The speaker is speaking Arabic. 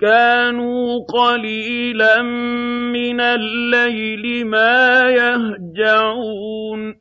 كَانُوا قَلِيلًا مِّنَ اللَّيْلِ مَا يَهْجَعُونَ.